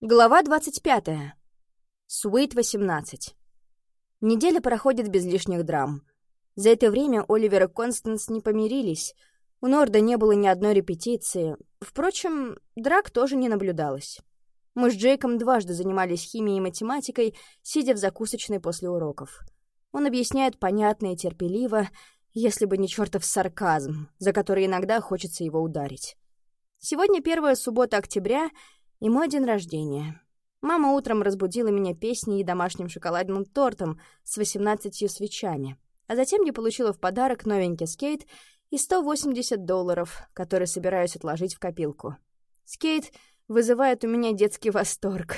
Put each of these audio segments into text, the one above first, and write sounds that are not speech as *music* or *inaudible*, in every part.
Глава 25. Суит 18. Неделя проходит без лишних драм. За это время Оливер и Констанс не помирились. У Норда не было ни одной репетиции. Впрочем, драк тоже не наблюдалось. Мы с Джейком дважды занимались химией и математикой, сидя в закусочной после уроков. Он объясняет понятно и терпеливо, если бы не чертов сарказм, за который иногда хочется его ударить. Сегодня первая суббота октября — и мой день рождения. Мама утром разбудила меня песней и домашним шоколадным тортом с 18 свечами. А затем я получила в подарок новенький скейт и 180 долларов, которые собираюсь отложить в копилку. Скейт вызывает у меня детский восторг.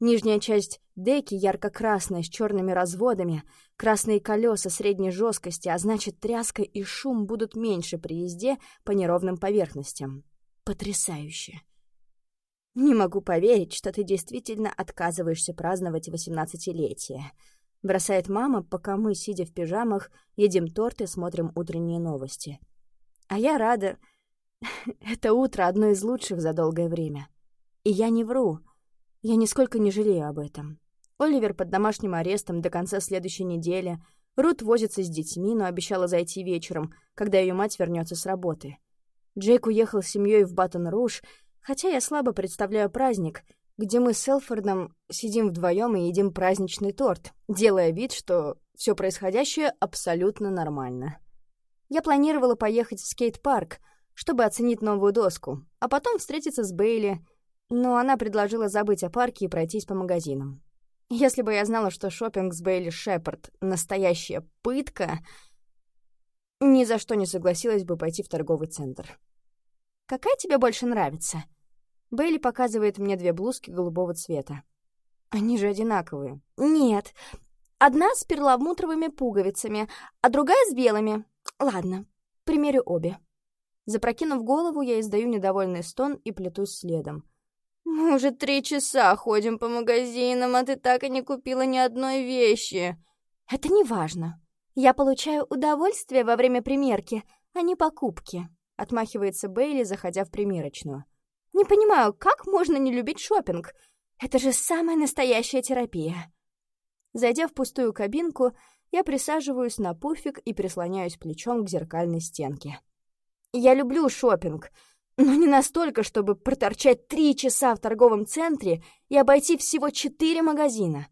Нижняя часть деки ярко-красная с черными разводами, красные колеса средней жесткости, а значит тряска и шум будут меньше при езде по неровным поверхностям. Потрясающе. «Не могу поверить, что ты действительно отказываешься праздновать восемнадцатилетие», — бросает мама, пока мы, сидя в пижамах, едим торт и смотрим утренние новости. А я рада. *laughs* Это утро одно из лучших за долгое время. И я не вру. Я нисколько не жалею об этом. Оливер под домашним арестом до конца следующей недели. Рут возится с детьми, но обещала зайти вечером, когда ее мать вернется с работы. Джейк уехал с семьей в Баттон-Руж, Хотя я слабо представляю праздник, где мы с Элфордом сидим вдвоем и едим праздничный торт, делая вид, что все происходящее абсолютно нормально. Я планировала поехать в скейт-парк, чтобы оценить новую доску, а потом встретиться с Бейли, но она предложила забыть о парке и пройтись по магазинам. Если бы я знала, что шопинг с Бейли Шепард — настоящая пытка, ни за что не согласилась бы пойти в торговый центр. «Какая тебе больше нравится?» Бейли показывает мне две блузки голубого цвета. Они же одинаковые. «Нет. Одна с перламутровыми пуговицами, а другая с белыми. Ладно, примерю обе». Запрокинув голову, я издаю недовольный стон и плетусь следом. «Мы уже три часа ходим по магазинам, а ты так и не купила ни одной вещи». «Это не важно. Я получаю удовольствие во время примерки, а не покупки», — отмахивается Бейли, заходя в примерочную. Не понимаю, как можно не любить шопинг? Это же самая настоящая терапия. Зайдя в пустую кабинку, я присаживаюсь на пуфик и прислоняюсь плечом к зеркальной стенке. Я люблю шопинг, но не настолько, чтобы проторчать три часа в торговом центре и обойти всего четыре магазина.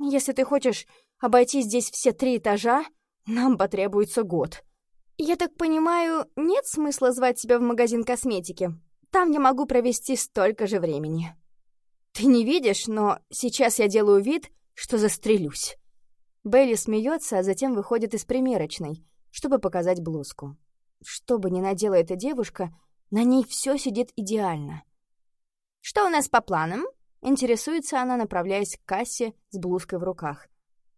Если ты хочешь обойти здесь все три этажа, нам потребуется год. Я так понимаю, нет смысла звать тебя в магазин косметики, там я могу провести столько же времени. Ты не видишь, но сейчас я делаю вид, что застрелюсь. Белли смеется, а затем выходит из примерочной, чтобы показать блузку. Что бы ни надела эта девушка, на ней все сидит идеально. «Что у нас по планам?» — интересуется она, направляясь к кассе с блузкой в руках.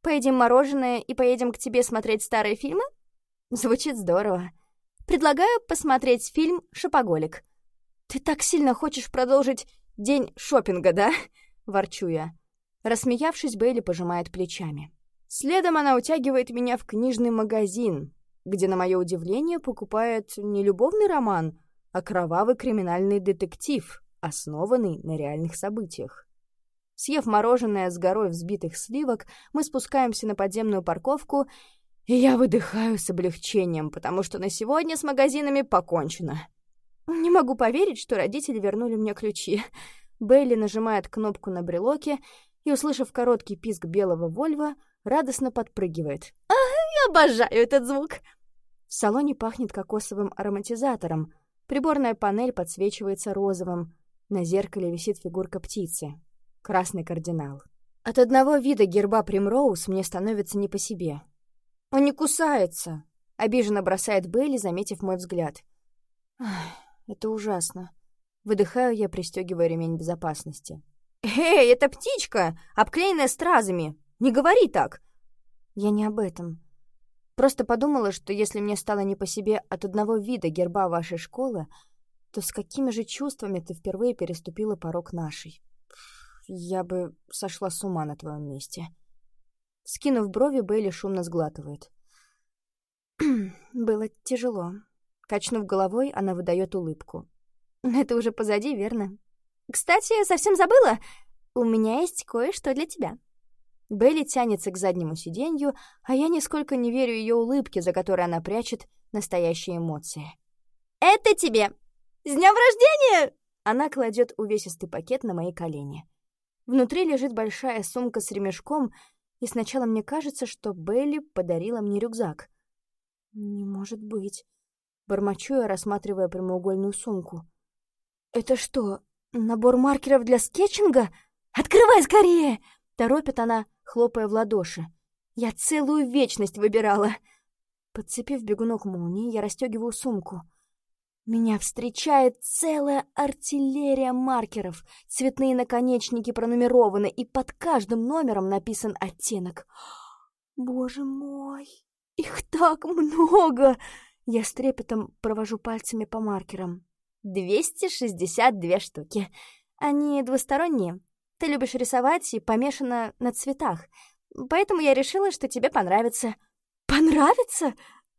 «Поедим мороженое и поедем к тебе смотреть старые фильмы?» Звучит здорово. Предлагаю посмотреть фильм «Шопоголик». «Ты так сильно хочешь продолжить день шопинга, да?» — ворчу я. Рассмеявшись, Бейли пожимает плечами. Следом она утягивает меня в книжный магазин, где, на мое удивление, покупает не любовный роман, а кровавый криминальный детектив, основанный на реальных событиях. Съев мороженое с горой взбитых сливок, мы спускаемся на подземную парковку, и я выдыхаю с облегчением, потому что на сегодня с магазинами покончено. Не могу поверить, что родители вернули мне ключи. Бейли нажимает кнопку на брелоке и, услышав короткий писк белого Вольва, радостно подпрыгивает. «А, я обожаю этот звук!» В салоне пахнет кокосовым ароматизатором. Приборная панель подсвечивается розовым. На зеркале висит фигурка птицы. Красный кардинал. От одного вида герба Примроуз мне становится не по себе. «Он не кусается!» — обиженно бросает Бейли, заметив мой взгляд. «Ах...» Это ужасно. Выдыхаю я, пристегивая ремень безопасности. «Эй, это птичка, обклеенная стразами! Не говори так!» Я не об этом. Просто подумала, что если мне стало не по себе от одного вида герба вашей школы, то с какими же чувствами ты впервые переступила порог нашей? Я бы сошла с ума на твоем месте. Скинув брови, Бейли шумно сглатывает. *clears throat* Было тяжело. Качнув головой, она выдает улыбку. «Это уже позади, верно?» «Кстати, совсем забыла. у меня есть кое-что для тебя». Белли тянется к заднему сиденью, а я нисколько не верю ее улыбке, за которой она прячет настоящие эмоции. «Это тебе! С днем рождения!» Она кладет увесистый пакет на мои колени. Внутри лежит большая сумка с ремешком, и сначала мне кажется, что Белли подарила мне рюкзак. «Не может быть!» Бормочу я, рассматривая прямоугольную сумку. «Это что, набор маркеров для скетчинга? Открывай скорее!» Торопит она, хлопая в ладоши. «Я целую вечность выбирала!» Подцепив бегунок молнии, я расстегиваю сумку. Меня встречает целая артиллерия маркеров. Цветные наконечники пронумерованы, и под каждым номером написан оттенок. Боже мой, их так много! Я с трепетом провожу пальцами по маркерам. 262 штуки. Они двусторонние. Ты любишь рисовать и помешана на цветах. Поэтому я решила, что тебе понравится. Понравится?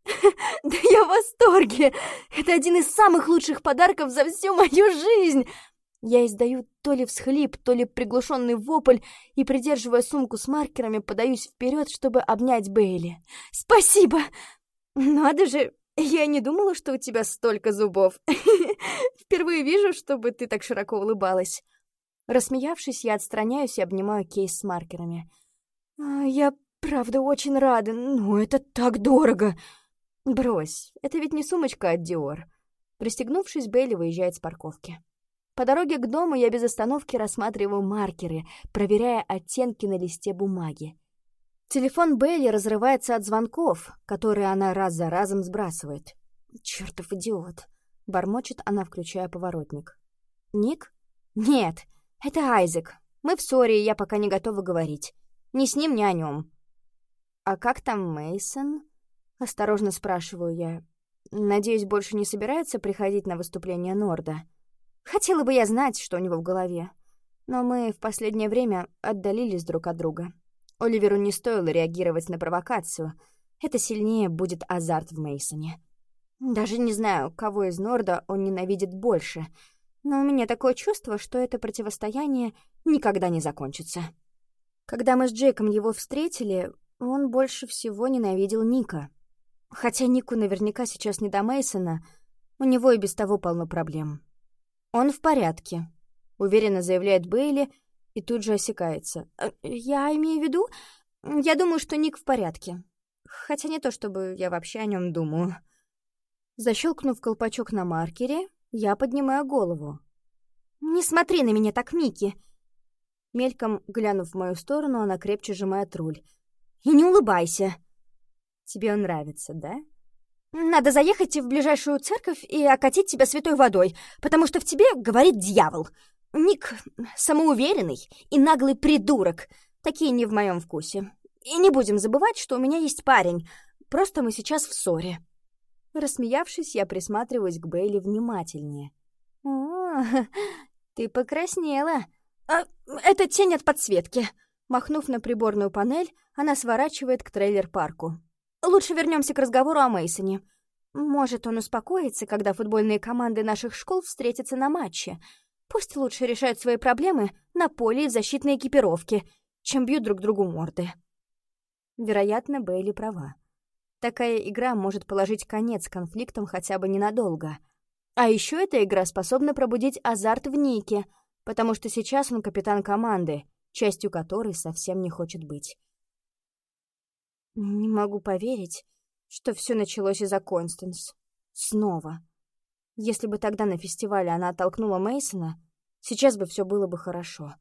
*laughs* Да я в восторге! Это один из самых лучших подарков за всю мою жизнь! Я издаю то ли всхлип, то ли приглушенный вопль и, придерживая сумку с маркерами, подаюсь вперед, чтобы обнять Бейли. «Спасибо! Надо же, я не думала, что у тебя столько зубов. *laughs* Впервые вижу, чтобы ты так широко улыбалась. Рассмеявшись, я отстраняюсь и обнимаю кейс с маркерами. «А, «Я правда очень рада, но это так дорого!» «Брось, это ведь не сумочка от Диор». Пристегнувшись, Бейли выезжает с парковки. По дороге к дому я без остановки рассматриваю маркеры, проверяя оттенки на листе бумаги. Телефон Бейли разрывается от звонков, которые она раз за разом сбрасывает. «Чертов идиот!» — бормочет она, включая поворотник. «Ник? Нет, это Айзек. Мы в ссоре, я пока не готова говорить. Ни с ним, ни о нем. А как там Мейсон? Осторожно спрашиваю я. Надеюсь, больше не собирается приходить на выступление Норда. Хотела бы я знать, что у него в голове. Но мы в последнее время отдалились друг от друга. Оливеру не стоило реагировать на провокацию. Это сильнее будет азарт в Мейсоне. Даже не знаю, кого из Норда он ненавидит больше — но у меня такое чувство, что это противостояние никогда не закончится. Когда мы с Джейком его встретили, он больше всего ненавидел Ника. Хотя Нику наверняка сейчас не до Мейсона, у него и без того полно проблем. «Он в порядке», — уверенно заявляет Бейли и тут же осекается. «Э, «Я имею в виду, я думаю, что Ник в порядке. Хотя не то, чтобы я вообще о нем думаю». Защелкнув колпачок на маркере, я поднимаю голову. «Не смотри на меня так, Микки!» Мельком глянув в мою сторону, она крепче сжимает руль. «И не улыбайся!» «Тебе он нравится, да?» «Надо заехать в ближайшую церковь и окатить тебя святой водой, потому что в тебе говорит дьявол. Ник самоуверенный и наглый придурок. Такие не в моем вкусе. И не будем забывать, что у меня есть парень. Просто мы сейчас в ссоре». Рассмеявшись, я присматриваюсь к Бейли внимательнее. «О, *laughs* ты покраснела!» а, «Это тень от подсветки!» Махнув на приборную панель, она сворачивает к трейлер-парку. «Лучше вернемся к разговору о Мейсоне. Может, он успокоится, когда футбольные команды наших школ встретятся на матче. Пусть лучше решают свои проблемы на поле и в защитной экипировке, чем бьют друг другу морды». Вероятно, Бейли права. Такая игра может положить конец конфликтам хотя бы ненадолго. А еще эта игра способна пробудить азарт в Нике, потому что сейчас он капитан команды, частью которой совсем не хочет быть. Не могу поверить, что все началось из-за Констанс. Снова. Если бы тогда на фестивале она оттолкнула Мейсона, сейчас бы все было бы хорошо.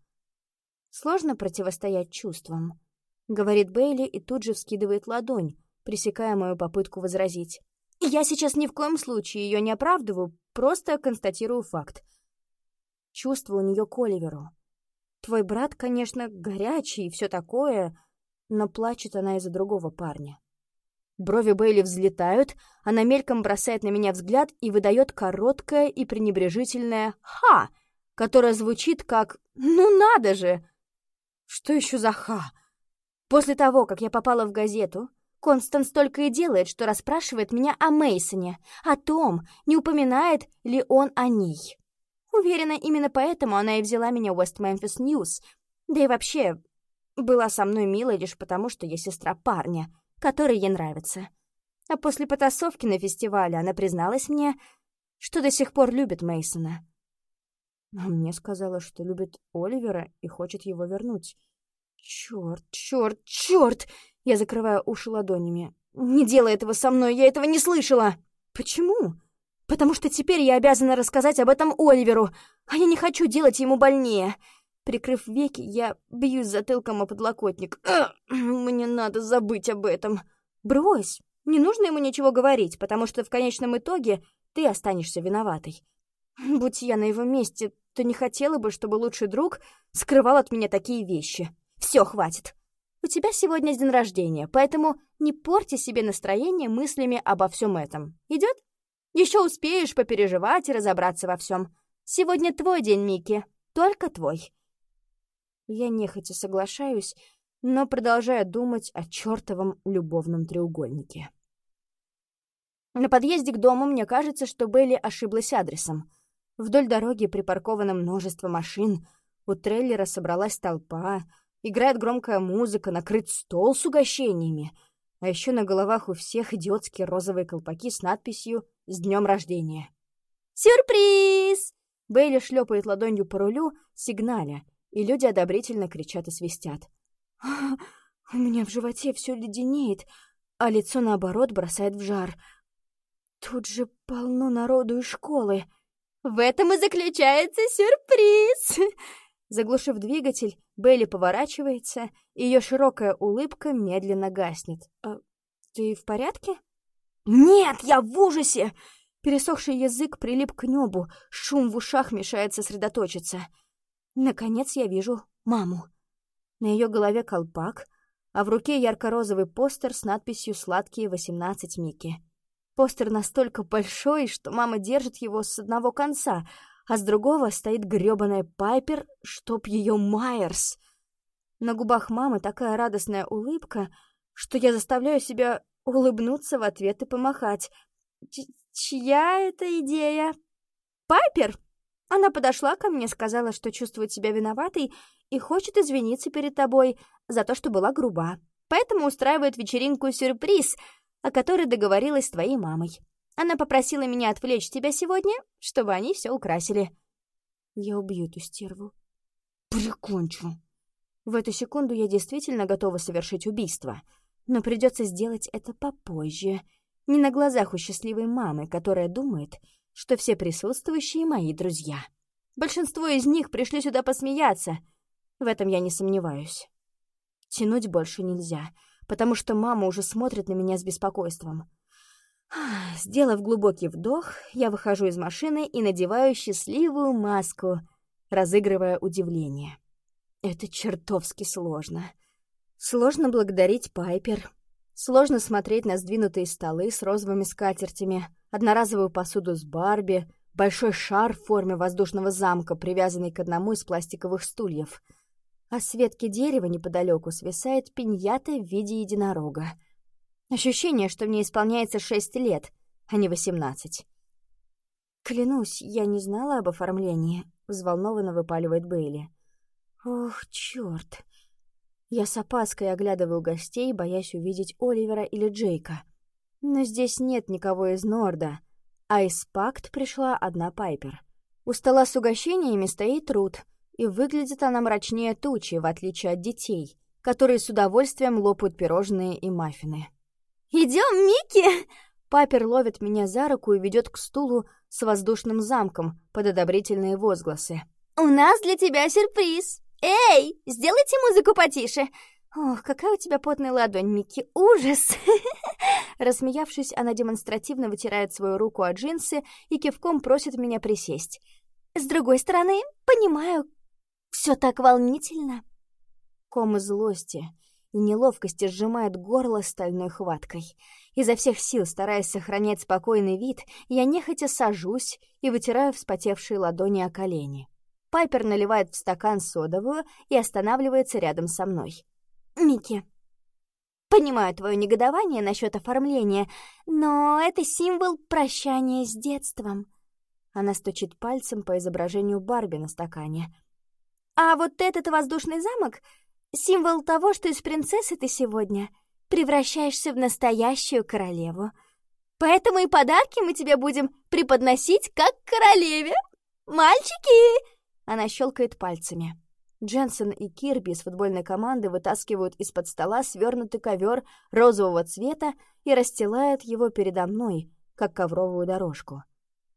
Сложно противостоять чувствам, говорит Бейли и тут же вскидывает ладонь, пресекая мою попытку возразить. «Я сейчас ни в коем случае ее не оправдываю, просто констатирую факт. Чувство у нее к Оливеру. Твой брат, конечно, горячий и все такое, но плачет она из-за другого парня». Брови Бейли взлетают, она мельком бросает на меня взгляд и выдает короткое и пренебрежительное «Ха!», которое звучит как «Ну надо же!» Что еще за «Ха»? После того, как я попала в газету, Констанс только и делает, что расспрашивает меня о Мейсоне, о том, не упоминает ли он о ней. Уверена, именно поэтому она и взяла меня в West Memphis News, Да и вообще, была со мной мила лишь потому, что я сестра парня, который ей нравится. А после потасовки на фестивале она призналась мне, что до сих пор любит Мейсона. А мне сказала, что любит Оливера и хочет его вернуть. Черт, черт, черт! Я закрываю уши ладонями. Не делай этого со мной, я этого не слышала. Почему? Потому что теперь я обязана рассказать об этом Оливеру, а я не хочу делать ему больнее. Прикрыв веки, я бьюсь затылком о подлокотник. Мне надо забыть об этом. Брось, не нужно ему ничего говорить, потому что в конечном итоге ты останешься виноватой. Будь я на его месте, то не хотела бы, чтобы лучший друг скрывал от меня такие вещи. Все, хватит. У тебя сегодня день рождения, поэтому не порти себе настроение мыслями обо всем этом. Идет? Еще успеешь попереживать и разобраться во всем. Сегодня твой день, Микки, только твой. Я нехотя соглашаюсь, но продолжаю думать о чертовом любовном треугольнике. На подъезде к дому мне кажется, что Белли ошиблась адресом. Вдоль дороги припарковано множество машин, у трейлера собралась толпа, играет громкая музыка, накрыт стол с угощениями, а еще на головах у всех идиотские розовые колпаки с надписью «С днем рождения». «Сюрприз!» Бейли шлепает ладонью по рулю, сигналя, и люди одобрительно кричат и свистят. «У меня в животе все леденеет, а лицо, наоборот, бросает в жар. Тут же полно народу из школы. В этом и заключается сюрприз!» Заглушив двигатель, Белли поворачивается, и ее широкая улыбка медленно гаснет. «А ты в порядке?» «Нет, я в ужасе!» Пересохший язык прилип к небу, шум в ушах мешает сосредоточиться. Наконец я вижу маму. На ее голове колпак, а в руке ярко-розовый постер с надписью «Сладкие 18 Микки». Постер настолько большой, что мама держит его с одного конца, а с другого стоит грёбаная Пайпер, чтоб ее Майерс. На губах мамы такая радостная улыбка, что я заставляю себя улыбнуться в ответ и помахать. «Чья это идея?» «Пайпер!» Она подошла ко мне, сказала, что чувствует себя виноватой и хочет извиниться перед тобой за то, что была груба. Поэтому устраивает вечеринку-сюрприз, о которой договорилась с твоей мамой. Она попросила меня отвлечь тебя сегодня, чтобы они все украсили. Я убью эту стерву. Прикончу. В эту секунду я действительно готова совершить убийство, но придется сделать это попозже, не на глазах у счастливой мамы, которая думает, что все присутствующие мои друзья. Большинство из них пришли сюда посмеяться. В этом я не сомневаюсь. Тянуть больше нельзя, потому что мама уже смотрит на меня с беспокойством. Сделав глубокий вдох, я выхожу из машины и надеваю счастливую маску, разыгрывая удивление. Это чертовски сложно. Сложно благодарить Пайпер. Сложно смотреть на сдвинутые столы с розовыми скатертями, одноразовую посуду с Барби, большой шар в форме воздушного замка, привязанный к одному из пластиковых стульев. А с ветки дерева неподалеку свисает пиньята в виде единорога. Ощущение, что мне исполняется шесть лет, а не восемнадцать. «Клянусь, я не знала об оформлении», — взволнованно выпаливает Бейли. «Ох, черт!» Я с опаской оглядываю гостей, боясь увидеть Оливера или Джейка. Но здесь нет никого из Норда, а из Пакт пришла одна Пайпер. У стола с угощениями стоит Рут, и выглядит она мрачнее тучи, в отличие от детей, которые с удовольствием лопают пирожные и маффины. «Идем, Микки!» Пайпер ловит меня за руку и ведет к стулу с воздушным замком под одобрительные возгласы. «У нас для тебя сюрприз! Эй, сделайте музыку потише! «Ох, какая у тебя потная ладонь, Микки, ужас!» *laughs* Рассмеявшись, она демонстративно вытирает свою руку от джинсы и кивком просит меня присесть. «С другой стороны, понимаю, все так волнительно». Ком злости и неловкости сжимает горло стальной хваткой. Изо всех сил, стараясь сохранять спокойный вид, я нехотя сажусь и вытираю вспотевшие ладони о колени. Пайпер наливает в стакан содовую и останавливается рядом со мной. Микки, понимаю твое негодование насчет оформления, но это символ прощания с детством. Она стучит пальцем по изображению Барби на стакане. А вот этот воздушный замок — символ того, что из принцессы ты сегодня превращаешься в настоящую королеву. Поэтому и подарки мы тебе будем преподносить как королеве. Мальчики!» Она щелкает пальцами. Дженсен и Кирби из футбольной команды вытаскивают из-под стола свернутый ковер розового цвета и расстилают его передо мной, как ковровую дорожку.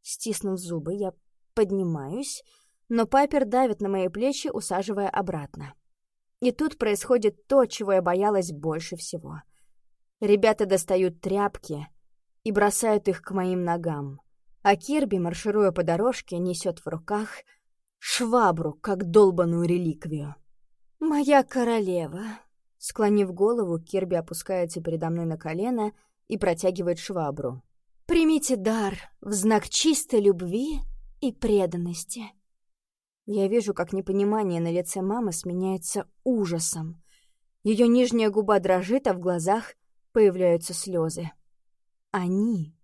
Стиснув зубы, я поднимаюсь, но Пайпер давит на мои плечи, усаживая обратно. И тут происходит то, чего я боялась больше всего. Ребята достают тряпки и бросают их к моим ногам, а Кирби, маршируя по дорожке, несет в руках — швабру, как долбаную реликвию. «Моя королева!» Склонив голову, Кирби опускается передо мной на колено и протягивает швабру. «Примите дар в знак чистой любви и преданности». Я вижу, как непонимание на лице мамы сменяется ужасом. Ее нижняя губа дрожит, а в глазах появляются слезы. Они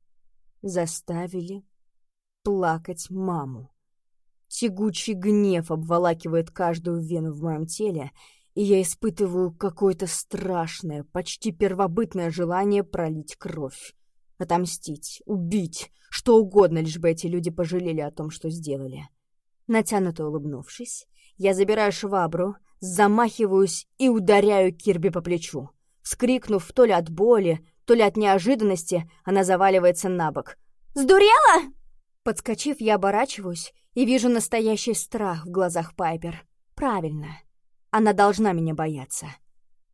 заставили плакать маму. Тягучий гнев обволакивает каждую вену в моем теле, и я испытываю какое-то страшное, почти первобытное желание пролить кровь. Отомстить, убить, что угодно, лишь бы эти люди пожалели о том, что сделали. Натянуто улыбнувшись, я забираю швабру, замахиваюсь и ударяю Кирби по плечу. Вскрикнув то ли от боли, то ли от неожиданности, она заваливается на бок. «Сдурела?» Подскочив, я оборачиваюсь и вижу настоящий страх в глазах Пайпер. Правильно. Она должна меня бояться.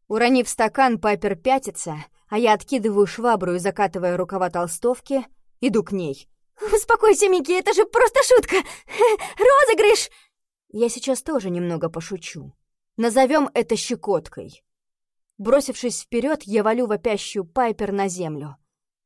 Уронив стакан, Пайпер пятится, а я откидываю швабру и, закатывая рукава толстовки, иду к ней. «Успокойся, Микки, это же просто шутка! *laughs* Розыгрыш!» Я сейчас тоже немного пошучу. Назовем это щекоткой. Бросившись вперед, я валю вопящую Пайпер на землю.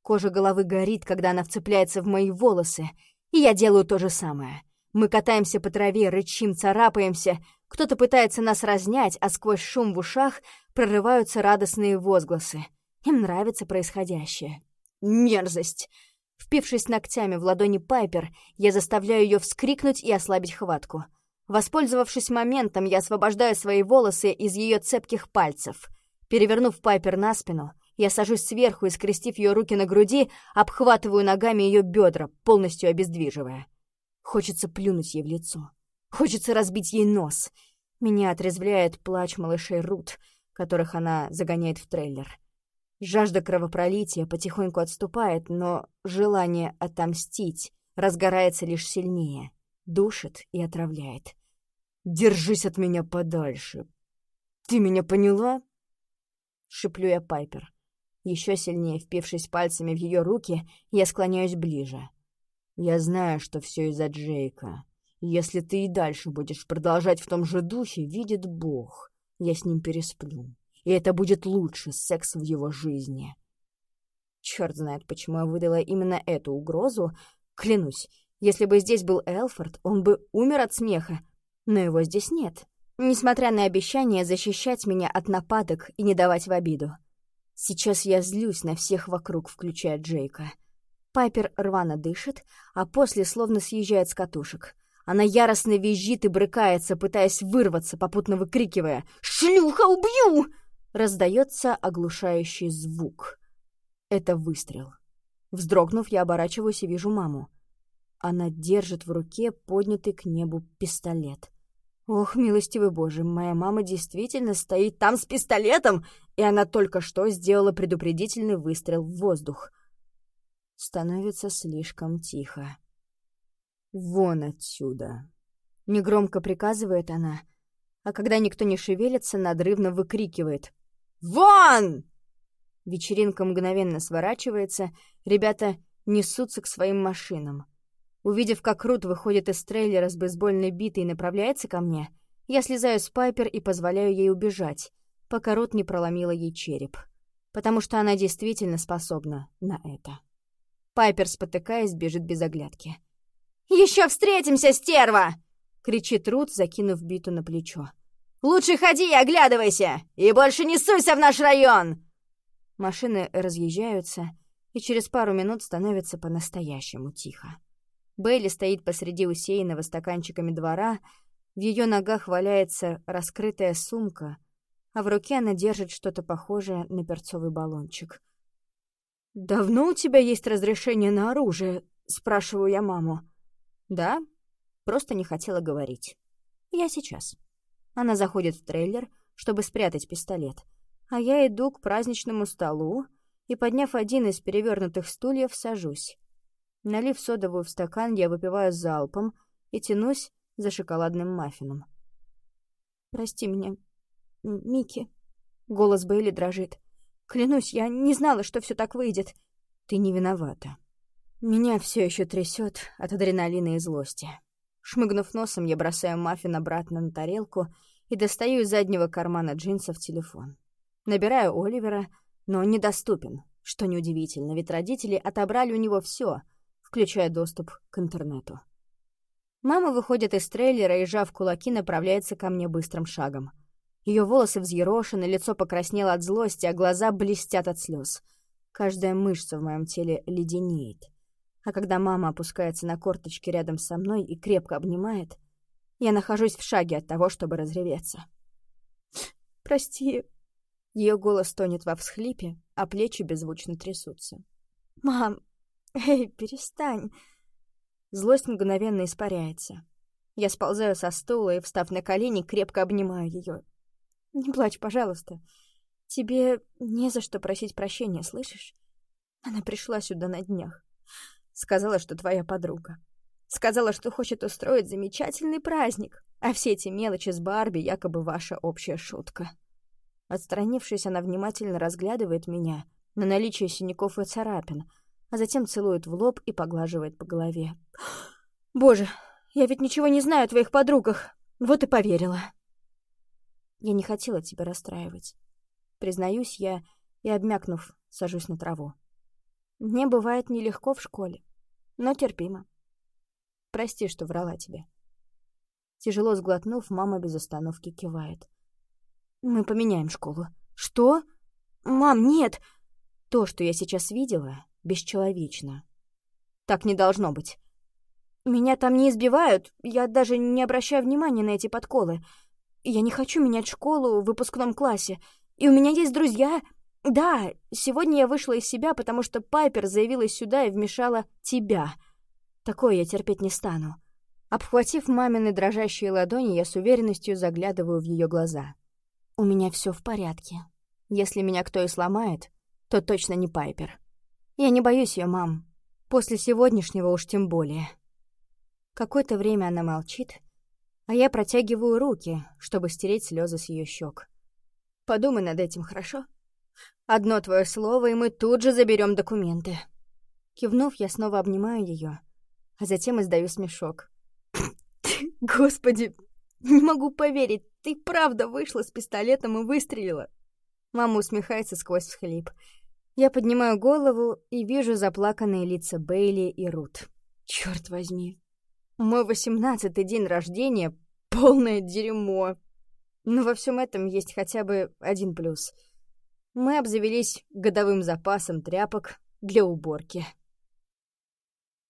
Кожа головы горит, когда она вцепляется в мои волосы, и я делаю то же самое. Мы катаемся по траве, рычим, царапаемся. Кто-то пытается нас разнять, а сквозь шум в ушах прорываются радостные возгласы. Им нравится происходящее. Мерзость! Впившись ногтями в ладони Пайпер, я заставляю ее вскрикнуть и ослабить хватку. Воспользовавшись моментом, я освобождаю свои волосы из ее цепких пальцев. Перевернув Пайпер на спину, я сажусь сверху и, скрестив ее руки на груди, обхватываю ногами ее бедра, полностью обездвиживая. Хочется плюнуть ей в лицо. Хочется разбить ей нос. Меня отрезвляет плач малышей Рут, которых она загоняет в трейлер. Жажда кровопролития потихоньку отступает, но желание отомстить разгорается лишь сильнее, душит и отравляет. «Держись от меня подальше! Ты меня поняла?» Шиплю я Пайпер. Еще сильнее впившись пальцами в ее руки, я склоняюсь ближе. «Я знаю, что все из-за Джейка. Если ты и дальше будешь продолжать в том же духе, видит Бог, я с ним пересплю. И это будет лучше секс в его жизни». Черт знает, почему я выдала именно эту угрозу. Клянусь, если бы здесь был Элфорд, он бы умер от смеха. Но его здесь нет. Несмотря на обещание защищать меня от нападок и не давать в обиду. Сейчас я злюсь на всех вокруг, включая Джейка. Пайпер рвано дышит, а после словно съезжает с катушек. Она яростно визжит и брыкается, пытаясь вырваться, попутно выкрикивая «Шлюха, убью!» Раздается оглушающий звук. Это выстрел. Вздрогнув, я оборачиваюсь и вижу маму. Она держит в руке поднятый к небу пистолет. Ох, милостивый боже, моя мама действительно стоит там с пистолетом, и она только что сделала предупредительный выстрел в воздух. Становится слишком тихо. «Вон отсюда!» Негромко приказывает она, а когда никто не шевелится, надрывно выкрикивает «Вон!» Вечеринка мгновенно сворачивается, ребята несутся к своим машинам. Увидев, как Рут выходит из трейлера с бейсбольной битой и направляется ко мне, я слезаю с Пайпер и позволяю ей убежать, пока Рут не проломила ей череп. Потому что она действительно способна на это. Пайпер, спотыкаясь, бежит без оглядки. «Еще встретимся, стерва!» — кричит Рут, закинув биту на плечо. «Лучше ходи и оглядывайся! И больше не суйся в наш район!» Машины разъезжаются, и через пару минут становится по-настоящему тихо. Бейли стоит посреди усеянного стаканчиками двора, В ее ногах валяется раскрытая сумка, а в руке она держит что-то похожее на перцовый баллончик. «Давно у тебя есть разрешение на оружие?» — спрашиваю я маму. «Да, просто не хотела говорить. Я сейчас». Она заходит в трейлер, чтобы спрятать пистолет, а я иду к праздничному столу и, подняв один из перевернутых стульев, сажусь. Налив содовую в стакан, я выпиваю залпом и тянусь за шоколадным маффином. «Прости меня, Микки». Голос Бейли дрожит. «Клянусь, я не знала, что все так выйдет. Ты не виновата». Меня все еще трясет от адреналина и злости. Шмыгнув носом, я бросаю маффин обратно на тарелку и достаю из заднего кармана джинсов телефон. Набираю Оливера, но он недоступен, что неудивительно, ведь родители отобрали у него все, включая доступ к интернету. Мама выходит из трейлера и, сжав кулаки, направляется ко мне быстрым шагом. Ее волосы взъерошены, лицо покраснело от злости, а глаза блестят от слез. Каждая мышца в моем теле леденеет. А когда мама опускается на корточки рядом со мной и крепко обнимает, я нахожусь в шаге от того, чтобы разреветься. «Прости». Ее голос тонет во всхлипе, а плечи беззвучно трясутся. «Мам, эй, перестань!» Злость мгновенно испаряется. Я сползаю со стула и, встав на колени, крепко обнимаю ее. «Не плачь, пожалуйста. Тебе не за что просить прощения, слышишь? Она пришла сюда на днях. Сказала, что твоя подруга. Сказала, что хочет устроить замечательный праздник, а все эти мелочи с Барби якобы ваша общая шутка». Отстранившись, она внимательно разглядывает меня на наличие синяков и царапин — а затем целует в лоб и поглаживает по голове. «Боже, я ведь ничего не знаю о твоих подругах, вот и поверила». Я не хотела тебя расстраивать. Признаюсь я и, обмякнув, сажусь на траву. Мне бывает нелегко в школе, но терпимо. Прости, что врала тебе. Тяжело сглотнув, мама без остановки кивает. Мы поменяем школу. Что? Мам, нет! То, что я сейчас видела, бесчеловечно. Так не должно быть. Меня там не избивают, я даже не обращаю внимания на эти подколы. Я не хочу менять школу в выпускном классе. И у меня есть друзья. Да, сегодня я вышла из себя, потому что Пайпер заявилась сюда и вмешала тебя. Такое я терпеть не стану. Обхватив мамины дрожащие ладони, я с уверенностью заглядываю в ее глаза. У меня все в порядке. Если меня кто и сломает, то точно не Пайпер. Я не боюсь ее, мам. После сегодняшнего уж тем более. Какое-то время она молчит, а я протягиваю руки, чтобы стереть слезы с ее щек. Подумай над этим, хорошо? Одно твое слово, и мы тут же заберем документы. Кивнув, я снова обнимаю ее, а затем издаю смешок. *laughs* Господи, не могу поверить, ты правда вышла с пистолетом и выстрелила. Мама усмехается сквозь всхлип. Я поднимаю голову и вижу заплаканные лица Бейли и Рут. Черт возьми. Мой восемнадцатый день рождения — полное дерьмо. Но во всем этом есть хотя бы один плюс. Мы обзавелись годовым запасом тряпок для уборки.